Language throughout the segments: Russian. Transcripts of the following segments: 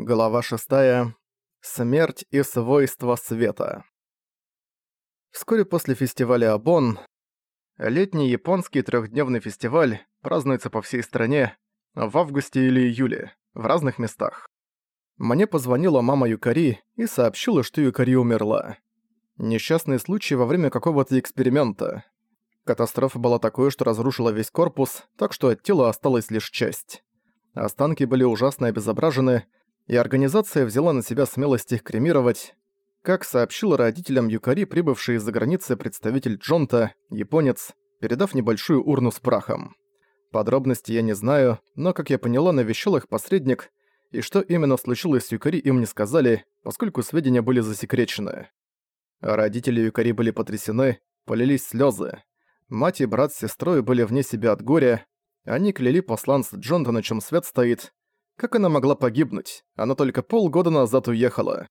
Глава 6. Смерть и свойства света. Вскоре после фестиваля Абон, летний японский трехдневный фестиваль празднуется по всей стране в августе или июле, в разных местах. Мне позвонила мама Юкари и сообщила, что Юкари умерла. Несчастный случай во время какого-то эксперимента. Катастрофа была такой, что разрушила весь корпус, так что от тела осталась лишь часть. Останки были ужасно обезображены, и организация взяла на себя смелость их кремировать. Как сообщил родителям Юкари, прибывший из-за границы представитель Джонта, японец, передав небольшую урну с прахом. Подробности я не знаю, но, как я поняла, навещал их посредник, и что именно случилось с Юкари им не сказали, поскольку сведения были засекречены. Родители Юкари были потрясены, полились слезы. Мать и брат с сестрой были вне себя от горя, они кляли посланца Джонта, на чем свет стоит, как она могла погибнуть? Она только полгода назад уехала.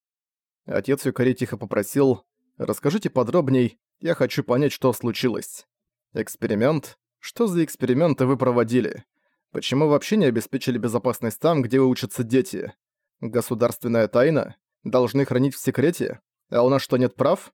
Отец Юкари тихо попросил, «Расскажите подробней, я хочу понять, что случилось». «Эксперимент? Что за эксперименты вы проводили? Почему вообще не обеспечили безопасность там, где учатся дети? Государственная тайна? Должны хранить в секрете? А у нас что, нет прав?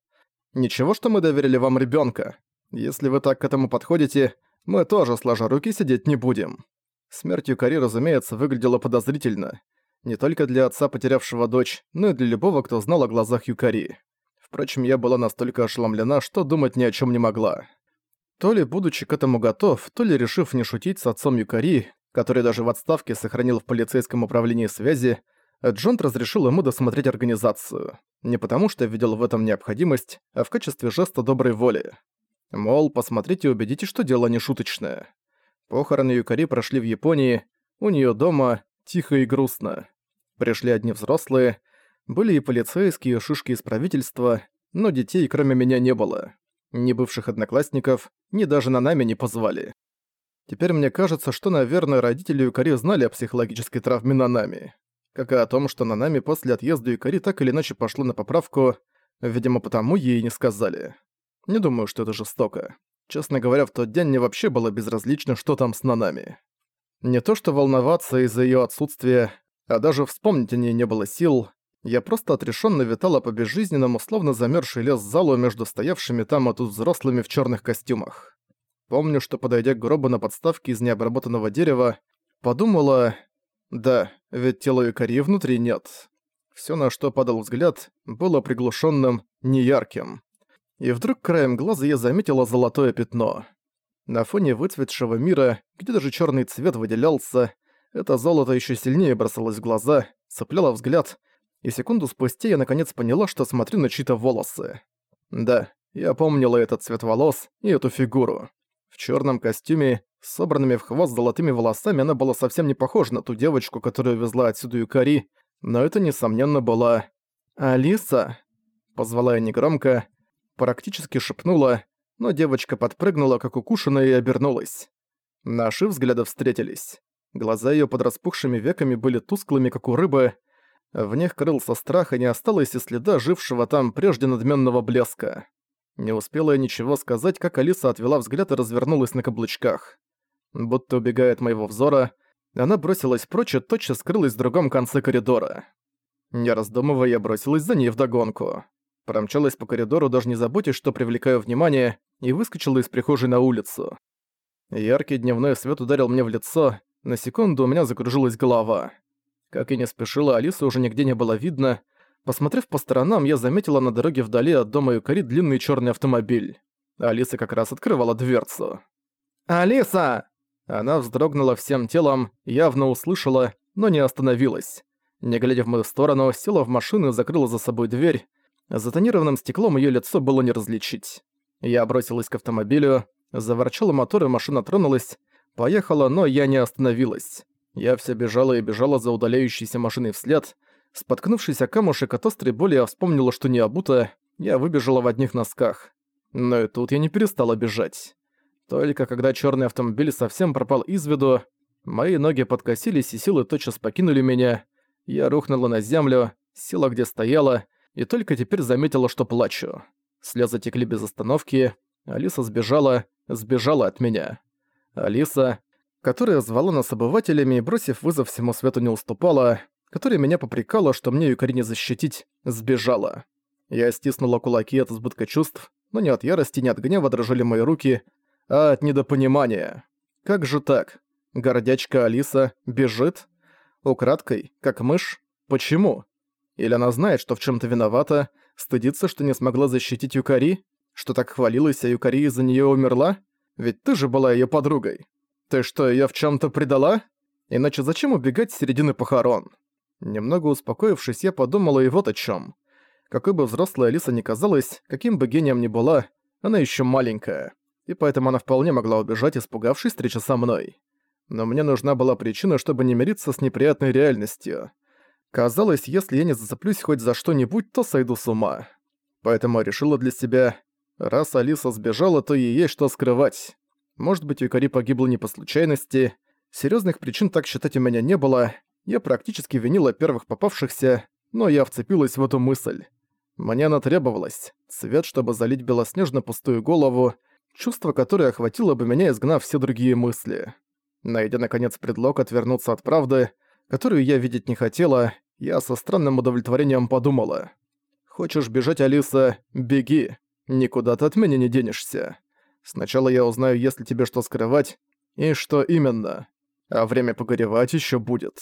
Ничего, что мы доверили вам ребенка. Если вы так к этому подходите, мы тоже, сложа руки, сидеть не будем». Смерть Юкари, разумеется, выглядела подозрительно. Не только для отца, потерявшего дочь, но и для любого, кто знал о глазах Юкари. Впрочем, я была настолько ошеломлена, что думать ни о чем не могла. То ли будучи к этому готов, то ли решив не шутить с отцом Юкари, который даже в отставке сохранил в полицейском управлении связи, Джонт разрешил ему досмотреть организацию. Не потому что видел в этом необходимость, а в качестве жеста доброй воли. Мол, посмотрите и убедитесь, что дело не шуточное. Похороны Юкари прошли в Японии, у нее дома тихо и грустно. Пришли одни взрослые, были и полицейские, шишки из правительства, но детей кроме меня не было. Ни бывших одноклассников, ни даже на нами не позвали. Теперь мне кажется, что, наверное, родители Юкари знали о психологической травме Нанами. Как и о том, что Нанами после отъезда Юкари так или иначе пошло на поправку, видимо, потому ей не сказали. Не думаю, что это жестоко. Честно говоря, в тот день мне вообще было безразлично, что там с Нанами. Не то что волноваться из-за её отсутствия, а даже вспомнить о ней не было сил. Я просто отрешённо витала по безжизненному, словно замёрзший лес залу между стоявшими там а тут взрослыми в чёрных костюмах. Помню, что, подойдя к гробу на подставке из необработанного дерева, подумала... Да, ведь тела Юкари внутри нет. Всё, на что падал взгляд, было приглушённым, неярким и вдруг краем глаза я заметила золотое пятно. На фоне выцветшего мира, где даже черный цвет выделялся, это золото еще сильнее бросалось в глаза, цепляло взгляд, и секунду спустя я наконец поняла, что смотрю на чьи-то волосы. Да, я помнила этот цвет волос и эту фигуру. В черном костюме, собранными в хвост золотыми волосами, она была совсем не похожа на ту девочку, которую везла отсюда Юкари, но это, несомненно, была... «Алиса?» Позвала я негромко, практически шепнула, но девочка подпрыгнула, как укушенная, и обернулась. Наши взгляды встретились. Глаза её под распухшими веками были тусклыми, как у рыбы. В них крылся страх, и не осталось и следа жившего там прежде надмённого блеска. Не успела я ничего сказать, как Алиса отвела взгляд и развернулась на каблучках. Будто убегая от моего взора, она бросилась прочь и тотчас скрылась в другом конце коридора. Не раздумывая, я бросилась за ней вдогонку промчалась по коридору, даже не заботясь, что привлекаю внимание, и выскочила из прихожей на улицу. Яркий дневной свет ударил мне в лицо, на секунду у меня закружилась голова. Как и не спешила, Алисы уже нигде не было видно. Посмотрев по сторонам, я заметила на дороге вдали от дома Юкари длинный черный автомобиль. Алиса как раз открывала дверцу. «Алиса!» Она вздрогнула всем телом, явно услышала, но не остановилась. Не глядя в мою сторону, села в машину и закрыла за собой дверь, за тонированным стеклом её лицо было не различить. Я бросилась к автомобилю, заворчала мотор и машина тронулась, поехала, но я не остановилась. Я все бежала и бежала за удаляющейся машиной вслед. Споткнувшись о камушек от острой боли, я вспомнила, что не обута, я выбежала в одних носках. Но и тут я не перестала бежать. Только когда чёрный автомобиль совсем пропал из виду, мои ноги подкосились и силы тотчас покинули меня. Я рухнула на землю, села где стояла, и только теперь заметила, что плачу. Слезы текли без остановки, Алиса сбежала, сбежала от меня. Алиса, которая звала нас обывателями и, бросив вызов всему свету, не уступала, которая меня попрекала, что мне Юкари не защитить, сбежала. Я стиснула кулаки от избытка чувств, но не от ярости, не от гнева дрожали мои руки, а от недопонимания. Как же так? Гордячка Алиса бежит? Украдкой, как мышь? Почему? Или она знает, что в чем то виновата, стыдится, что не смогла защитить Юкари? Что так хвалилась, а Юкари из-за нее умерла? Ведь ты же была ее подругой. Ты что, ее в чем то предала? Иначе зачем убегать с середины похорон? Немного успокоившись, я подумала и вот о чем. Какой бы взрослая Алиса ни казалась, каким бы гением ни была, она еще маленькая. И поэтому она вполне могла убежать, испугавшись встречи со мной. Но мне нужна была причина, чтобы не мириться с неприятной реальностью. Казалось, если я не зацеплюсь хоть за что-нибудь, то сойду с ума. Поэтому решила для себя, раз Алиса сбежала, то ей есть что скрывать. Может быть, Юкари погибла не по случайности. Серьезных причин так считать у меня не было. Я практически винила первых попавшихся, но я вцепилась в эту мысль. Мне она требовалась. Цвет, чтобы залить белоснежно пустую голову, чувство, которое охватило бы меня, изгнав все другие мысли. Найдя, наконец, предлог отвернуться от правды, которую я видеть не хотела, я со странным удовлетворением подумала. «Хочешь бежать, Алиса? Беги. Никуда ты от меня не денешься. Сначала я узнаю, есть ли тебе что скрывать, и что именно. А время погоревать еще будет».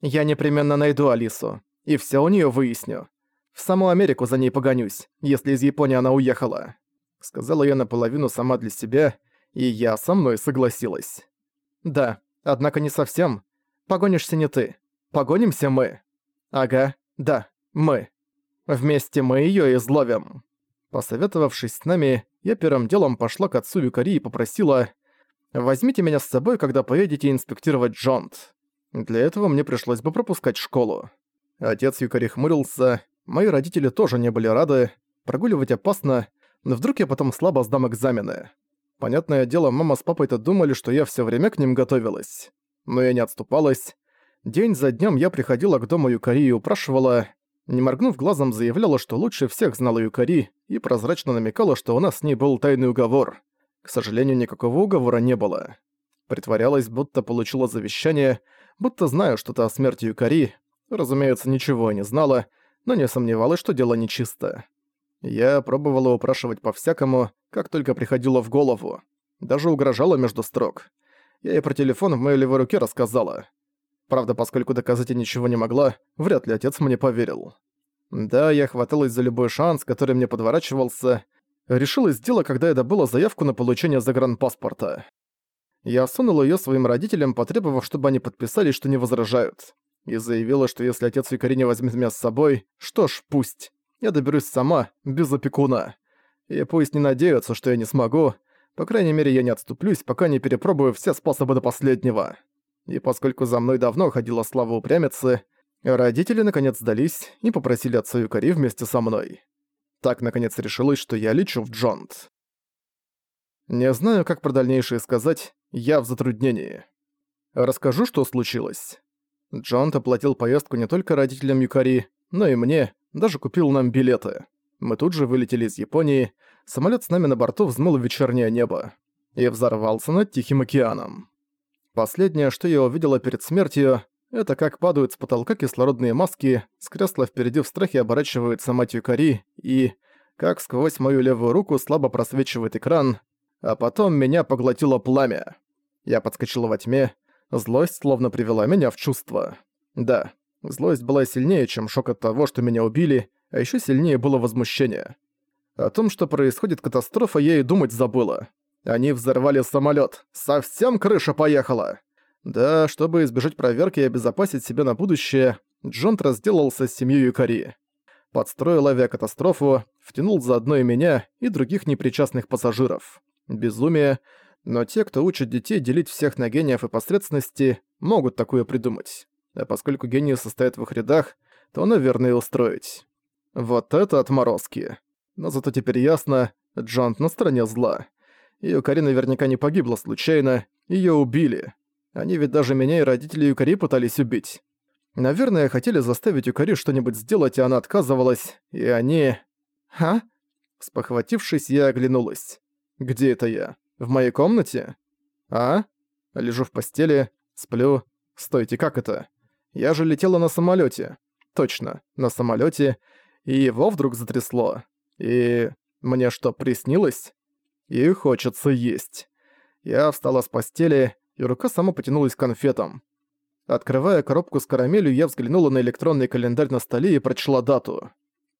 «Я непременно найду Алису, и все у нее выясню. В саму Америку за ней погонюсь, если из Японии она уехала», — сказала я наполовину сама для себя, и я со мной согласилась. «Да, однако не совсем. Погонишься не ты. Погонимся мы. Ага, да, мы. Вместе мы её изловим. Посоветовавшись с нами, я первым делом пошла к отцу Юкари и попросила «Возьмите меня с собой, когда поедете инспектировать Джонт». Для этого мне пришлось бы пропускать школу. Отец Юкари хмурился, мои родители тоже не были рады, прогуливать опасно, но вдруг я потом слабо сдам экзамены. Понятное дело, мама с папой-то думали, что я всё время к ним готовилась. Но я не отступалась. День за днем я приходила к дому Юкари и упрашивала, не моргнув глазом, заявляла, что лучше всех знала Юкари и прозрачно намекала, что у нас с ней был тайный уговор. К сожалению, никакого уговора не было. Притворялась, будто получила завещание, будто знаю что-то о смерти Юкари. Разумеется, ничего не знала, но не сомневалась, что дело нечисто. Я пробовала упрашивать по-всякому, как только приходило в голову. Даже угрожала между строк. Я и про телефон в моей левой руке рассказала. Правда, поскольку доказать я ничего не могла, вряд ли отец мне поверил. Да, я хваталась за любой шанс, который мне подворачивался. Решилась дело, когда я добыла заявку на получение загранпаспорта. Я сунула её своим родителям, потребовав, чтобы они подписали, что не возражают. И заявила, что если отец Викари не возьмет меня с собой, что ж, пусть. Я доберусь сама, без опекуна. И пусть не надеются, что я не смогу. По крайней мере, я не отступлюсь, пока не перепробую все способы до последнего. И поскольку за мной давно ходила слава упрямицы, родители наконец сдались и попросили отца Юкари вместе со мной. Так наконец решилось, что я лечу в Джонт. Не знаю, как про дальнейшее сказать, я в затруднении. Расскажу, что случилось. Джонт оплатил поездку не только родителям Юкари, но и мне, даже купил нам билеты. Мы тут же вылетели из Японии, самолет с нами на борту взмыл в вечернее небо и взорвался над Тихим океаном. Последнее, что я увидела перед смертью, это как падают с потолка кислородные маски, с кресла впереди в страхе оборачивается мать Юкари и... как сквозь мою левую руку слабо просвечивает экран, а потом меня поглотило пламя. Я подскочила во тьме, злость словно привела меня в чувство. Да, злость была сильнее, чем шок от того, что меня убили, а еще сильнее было возмущение. О том, что происходит катастрофа, я и думать забыла. Они взорвали самолет. Совсем крыша поехала. Да, чтобы избежать проверки и обезопасить себя на будущее, Джонт разделался с семьей Юкари. Подстроил авиакатастрофу, втянул заодно и меня, и других непричастных пассажиров. Безумие, но те, кто учат детей делить всех на гениев и посредственности, могут такое придумать. А поскольку гении состоят в их рядах, то, наверное, и устроить. Вот это отморозки. Но зато теперь ясно, Джонт на стороне зла. Юкари наверняка не погибла случайно, её убили. Они ведь даже меня и родителей Юкари пытались убить. Наверное, хотели заставить Юкари что-нибудь сделать, и она отказывалась, и они... «А?» Спохватившись, я оглянулась. «Где это я? В моей комнате?» «А?» Лежу в постели, сплю. Стойте, как это? Я же летела на самолете. Точно, на самолете, и его вдруг затрясло. И мне что, приснилось? И хочется есть. Я встала с постели, и рука сама потянулась к конфетам. Открывая коробку с карамелью, я взглянула на электронный календарь на столе и прочла дату.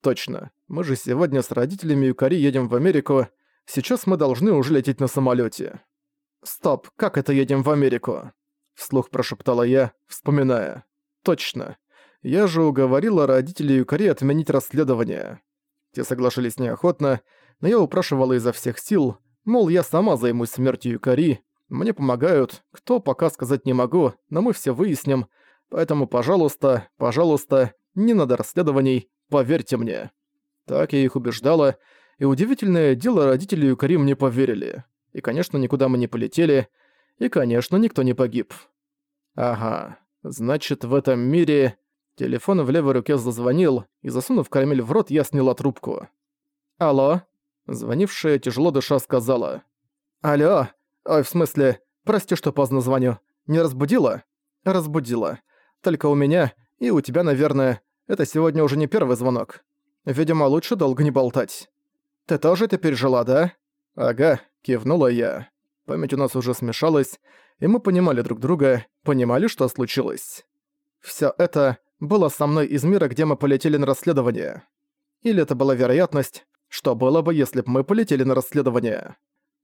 Точно, мы же сегодня с родителями Юкари едем в Америку, сейчас мы должны уже лететь на самолете. «Стоп, как это едем в Америку?» Вслух прошептала я, вспоминая. «Точно. Я же уговорила родителей Юкари отменить расследование». Те соглашались неохотно, но я упрашивала изо всех сил, мол, я сама займусь смертью Юкари, мне помогают, кто пока сказать не могу, но мы все выясним, поэтому, пожалуйста, пожалуйста, не надо расследований, поверьте мне». Так я их убеждала, и удивительное дело родители Юкари мне поверили. И, конечно, никуда мы не полетели, и, конечно, никто не погиб. Ага, значит, в этом мире... Телефон в левой руке зазвонил, и, засунув карамель в рот, я сняла трубку. «Алло?» Звонившая, тяжело дыша, сказала. «Алло? Ой, в смысле, прости, что поздно звоню. Не разбудила?» «Разбудила. Только у меня, и у тебя, наверное, это сегодня уже не первый звонок. Видимо, лучше долго не болтать. Ты тоже это пережила, да?» «Ага», — кивнула я. Память у нас уже смешалась, и мы понимали друг друга, понимали, что случилось. Всё это было со мной из мира, где мы полетели на расследование. Или это была вероятность, что было бы, если бы мы полетели на расследование.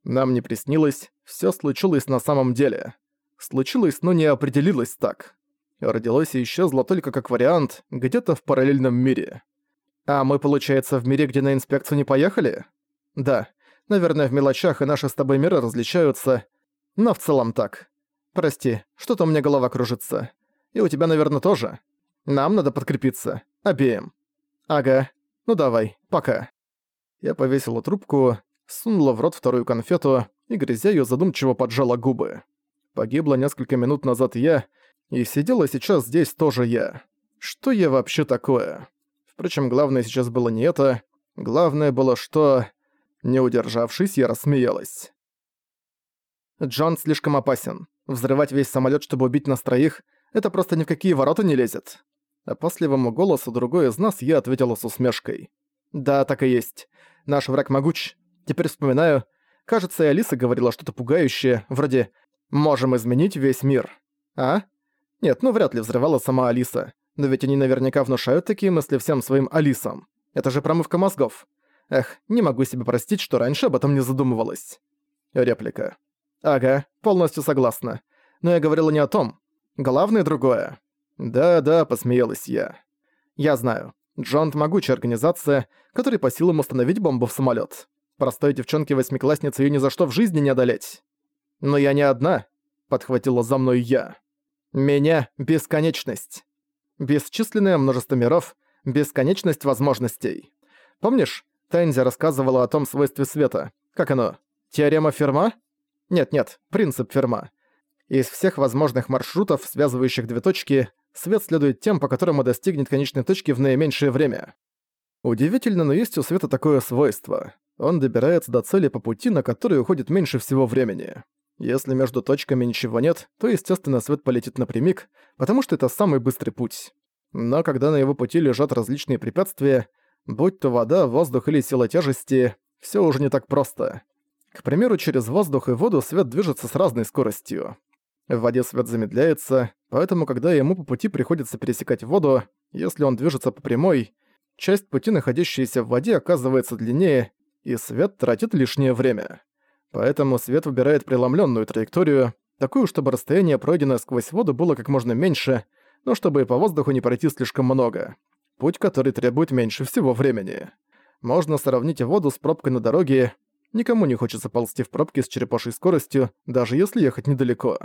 Нам не приснилось, всё случилось на самом деле. Случилось, но не определилось так. Родилось и исчезло только как вариант, где-то в параллельном мире. А мы, получается, в мире, где на инспекцию не поехали? Да. Наверное, в мелочах и наши с тобой миры различаются, но в целом так. Прости, что-то у меня голова кружится. И у тебя, наверное, тоже. Нам надо подкрепиться. Обеим. Ага. Ну давай, пока. Я повесила трубку, сунула в рот вторую конфету и, грязя её, задумчиво поджала губы. Погибла несколько минут назад я, и сидела сейчас здесь тоже я. Что я вообще такое? Впрочем, главное сейчас было не это. Главное было, что... Не удержавшись, я рассмеялась. Джон слишком опасен. Взрывать весь самолет, чтобы убить нас троих, это просто ни в какие ворота не лезет. А Опасливому голосу другой из нас я ответила с усмешкой. Да, так и есть. Наш враг могуч. Теперь вспоминаю. Кажется, и Алиса говорила что-то пугающее, вроде «можем изменить весь мир». А? Нет, ну вряд ли взрывала сама Алиса. Но ведь они наверняка внушают такие мысли всем своим Алисам. Это же промывка мозгов. Эх, не могу себе простить, что раньше об этом не задумывалась. Реплика. Ага, полностью согласна. Но я говорила не о том. Главное другое. Да-да, посмеялась я. Я знаю. Джонт — могучая организация, которой по силам установить бомбу в самолет. Простой девчонке-восьмикласснице ее ни за что в жизни не одолеть. Но я не одна, подхватила за мной я. Меня — бесконечность. Бесчисленное множество миров, бесконечность возможностей. Помнишь, Тензи рассказывала о том свойстве света. Как оно? Теорема Ферма? Нет-нет, принцип Ферма. Из всех возможных маршрутов, связывающих две точки, свет следует тем, по которому достигнет конечной точки в наименьшее время. Удивительно, но есть у света такое свойство. Он добирается до цели по пути, на который уходит меньше всего времени. Если между точками ничего нет, то, естественно, свет полетит напрямик, потому что это самый быстрый путь. Но когда на его пути лежат различные препятствия, будь то вода, воздух или сила тяжести, все уже не так просто. К примеру, через воздух и воду свет движется с разной скоростью. В воде свет замедляется, поэтому когда ему по пути приходится пересекать воду, если он движется по прямой, часть пути, находящаяся в воде, оказывается длиннее, и свет тратит лишнее время. Поэтому свет выбирает преломленную траекторию, такую, чтобы расстояние, пройденное сквозь воду, было как можно меньше, но чтобы и по воздуху не пройти слишком много путь, который требует меньше всего времени. Можно сравнить воду с пробкой на дороге. Никому не хочется ползти в пробке с черепашей скоростью, даже если ехать недалеко.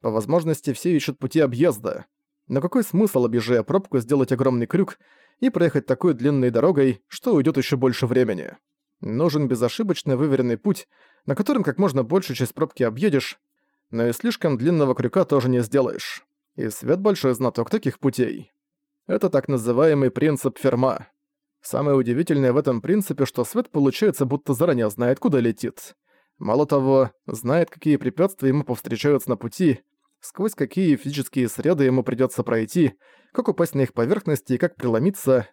По возможности все ищут пути объезда. Но какой смысл, объезжая пробку, сделать огромный крюк и проехать такой длинной дорогой, что уйдет еще больше времени? Нужен безошибочно выверенный путь, на котором как можно больше часть пробки объедешь, но и слишком длинного крюка тоже не сделаешь. И Свет большой знаток таких путей. Это так называемый принцип Ферма. Самое удивительное в этом принципе, что свет получается будто заранее знает, куда летит. Мало того, знает, какие препятствия ему повстречаются на пути, сквозь какие физические среды ему придётся пройти, как упасть на их поверхности и как преломиться.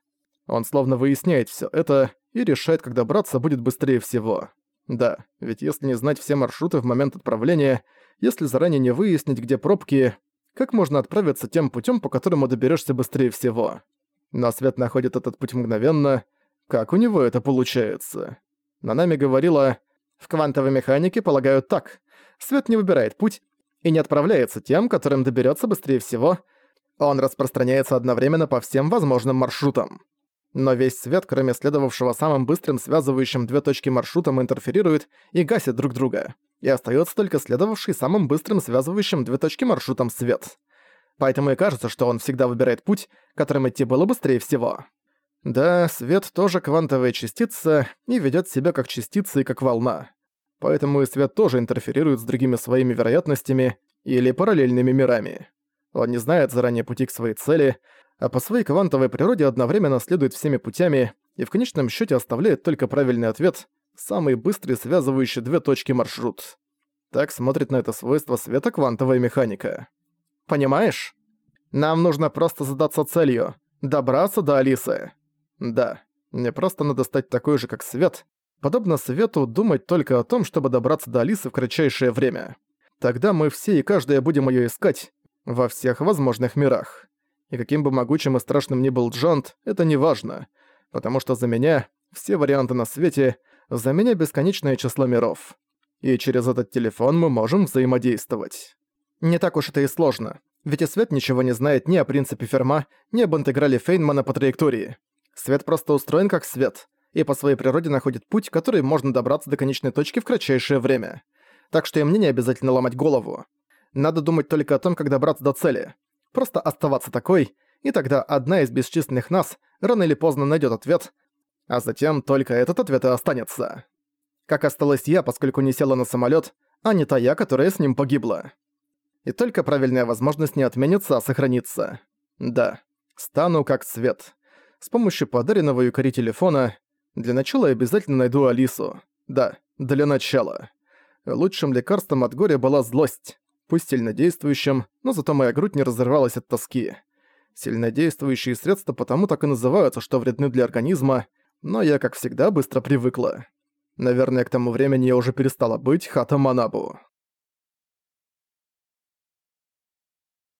Он словно выясняет всё это и решает, как добраться будет быстрее всего. Да, ведь если не знать все маршруты в момент отправления, если заранее не выяснить, где пробки, как можно отправиться тем путем, по которому доберешься быстрее всего? Но Свет находит этот путь мгновенно. Как у него это получается? Нанами говорила, в квантовой механике полагают так. Свет не выбирает путь и не отправляется тем, которым доберется быстрее всего. Он распространяется одновременно по всем возможным маршрутам. Но весь свет, кроме следовавшего самым быстрым связывающим две точки маршрутом, интерферирует и гасит друг друга. И остается только следовавший самым быстрым связывающим две точки маршрутом свет. Поэтому и кажется, что он всегда выбирает путь, которым идти было быстрее всего. Да, свет тоже квантовая частица и ведет себя как частица и как волна. Поэтому и свет тоже интерферирует с другими своими вероятностями или параллельными мирами. Он не знает заранее пути к своей цели, а по своей квантовой природе одновременно следует всеми путями и в конечном счете оставляет только правильный ответ, самый быстрый связывающий две точки маршрут. Так смотрит на это свойство света квантовая механика. Понимаешь? Нам нужно просто задаться целью — добраться до Алисы. Да, мне просто надо стать такой же, как Свет, подобно Свету думать только о том, чтобы добраться до Алисы в кратчайшее время. Тогда мы все и каждая будем её искать во всех возможных мирах. И каким бы могучим и страшным ни был Джант, это не важно, потому что за меня все варианты на свете, за меня бесконечное число миров. И через этот телефон мы можем взаимодействовать. Не так уж это и сложно, ведь и Свет ничего не знает ни о принципе Ферма, ни об интеграле Фейнмана по траектории. Свет просто устроен как свет, и по своей природе находит путь, который можно добраться до конечной точки в кратчайшее время. Так что и мне не обязательно ломать голову. Надо думать только о том, как добраться до цели просто оставаться такой, и тогда одна из бесчисленных нас рано или поздно найдет ответ, а затем только этот ответ и останется. Как осталась я, поскольку не села на самолет, а не та я, которая с ним погибла. И только правильная возможность не отменится, а сохранится. Да, стану как свет. С помощью подаренного Юкари телефона для начала я обязательно найду Алису. Да, для начала. Лучшим лекарством от горя была злость пусть сильнодействующим, но зато моя грудь не разрывалась от тоски. Сильнодействующие средства потому так и называются, что вредны для организма, но я, как всегда, быстро привыкла. Наверное, к тому времени я уже перестала быть Хата Манабу.